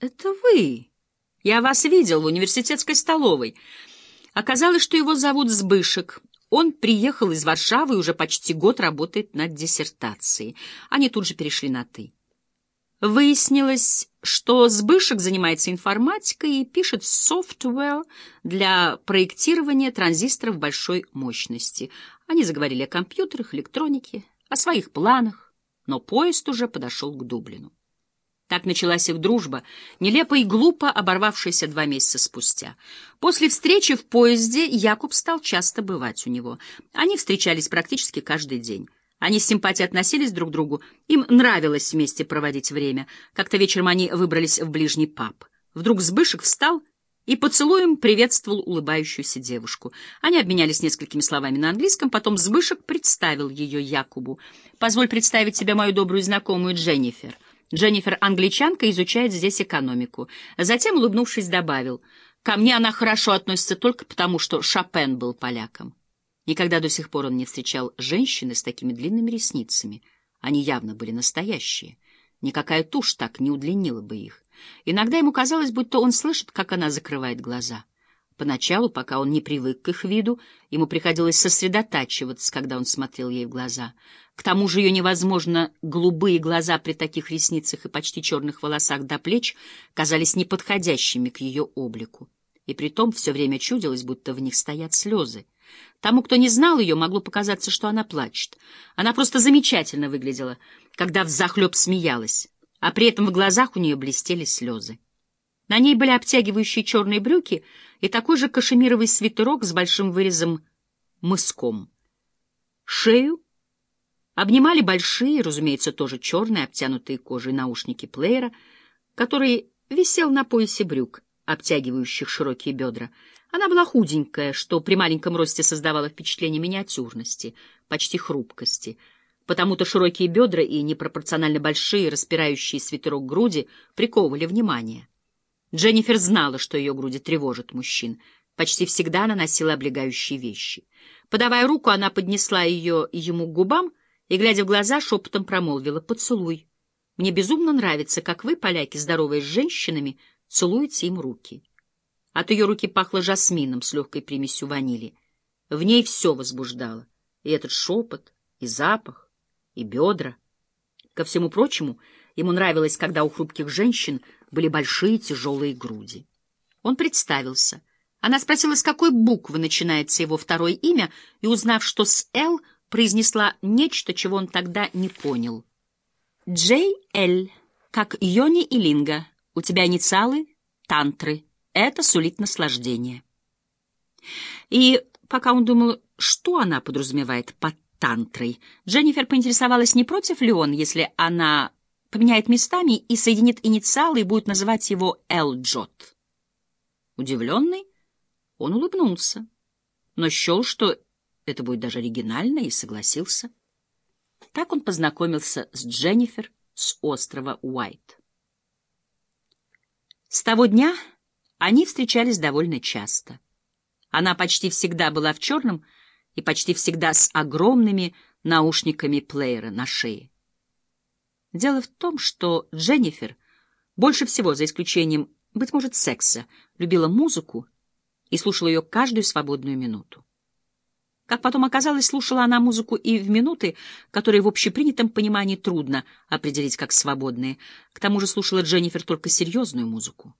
«Это вы. Я вас видел в университетской столовой. Оказалось, что его зовут Сбышек. Он приехал из Варшавы и уже почти год работает над диссертацией. Они тут же перешли на «ты». Выяснилось, что Сбышек занимается информатикой и пишет софтвер для проектирования транзисторов большой мощности. Они заговорили о компьютерах, электронике, о своих планах, но поезд уже подошел к Дублину. Так началась их дружба, нелепо и глупо оборвавшаяся два месяца спустя. После встречи в поезде Якуб стал часто бывать у него. Они встречались практически каждый день. Они с симпатией относились друг к другу, им нравилось вместе проводить время. Как-то вечером они выбрались в ближний паб. Вдруг Сбышек встал и поцелуем приветствовал улыбающуюся девушку. Они обменялись несколькими словами на английском, потом Сбышек представил ее Якубу. «Позволь представить тебе мою добрую знакомую Дженнифер». Дженнифер англичанка изучает здесь экономику. Затем, улыбнувшись, добавил, «Ко мне она хорошо относится только потому, что Шопен был поляком». Никогда до сих пор он не встречал женщины с такими длинными ресницами. Они явно были настоящие. Никакая тушь так не удлинила бы их. Иногда ему казалось, будто он слышит, как она закрывает глаза. Поначалу, пока он не привык к их виду, ему приходилось сосредотачиваться, когда он смотрел ей в глаза. К тому же ее невозможно голубые глаза при таких ресницах и почти черных волосах до плеч казались неподходящими к ее облику. И притом все время чудилось, будто в них стоят слезы. Тому, кто не знал ее, могло показаться, что она плачет. Она просто замечательно выглядела, когда взахлеб смеялась, а при этом в глазах у нее блестели слезы. На ней были обтягивающие черные брюки и такой же кашемировый свитерок с большим вырезом мыском. Шею обнимали большие, разумеется, тоже черные, обтянутые кожей наушники плеера, который висел на поясе брюк, обтягивающих широкие бедра. Она была худенькая, что при маленьком росте создавало впечатление миниатюрности, почти хрупкости. Потому-то широкие бедра и непропорционально большие, распирающие свитерок груди приковывали внимание. Дженнифер знала, что ее груди тревожат мужчин. Почти всегда она носила облегающие вещи. Подавая руку, она поднесла ее ему к губам и, глядя в глаза, шепотом промолвила «Поцелуй». «Мне безумно нравится, как вы, поляки, здоровые с женщинами, целуете им руки». От ее руки пахло жасмином с легкой примесью ванили. В ней все возбуждало. И этот шепот, и запах, и бедра. Ко всему прочему, ему нравилось, когда у хрупких женщин — были большие тяжелые груди. Он представился. Она спросила, с какой буквы начинается его второе имя, и, узнав, что с «Л», произнесла нечто, чего он тогда не понял. «Джей Л», как Йони и Линга. У тебя инициалы — тантры. Это сулит наслаждение. И пока он думал, что она подразумевает под тантрой, Дженнифер поинтересовалась, не против ли он, если она поменяет местами и соединит инициалы и будет называть его Элджот. Удивленный, он улыбнулся, но счел, что это будет даже оригинально, и согласился. Так он познакомился с Дженнифер с острова Уайт. С того дня они встречались довольно часто. Она почти всегда была в черном и почти всегда с огромными наушниками плеера на шее. Дело в том, что Дженнифер больше всего, за исключением, быть может, секса, любила музыку и слушала ее каждую свободную минуту. Как потом оказалось, слушала она музыку и в минуты, которые в общепринятом понимании трудно определить как свободные. К тому же слушала Дженнифер только серьезную музыку.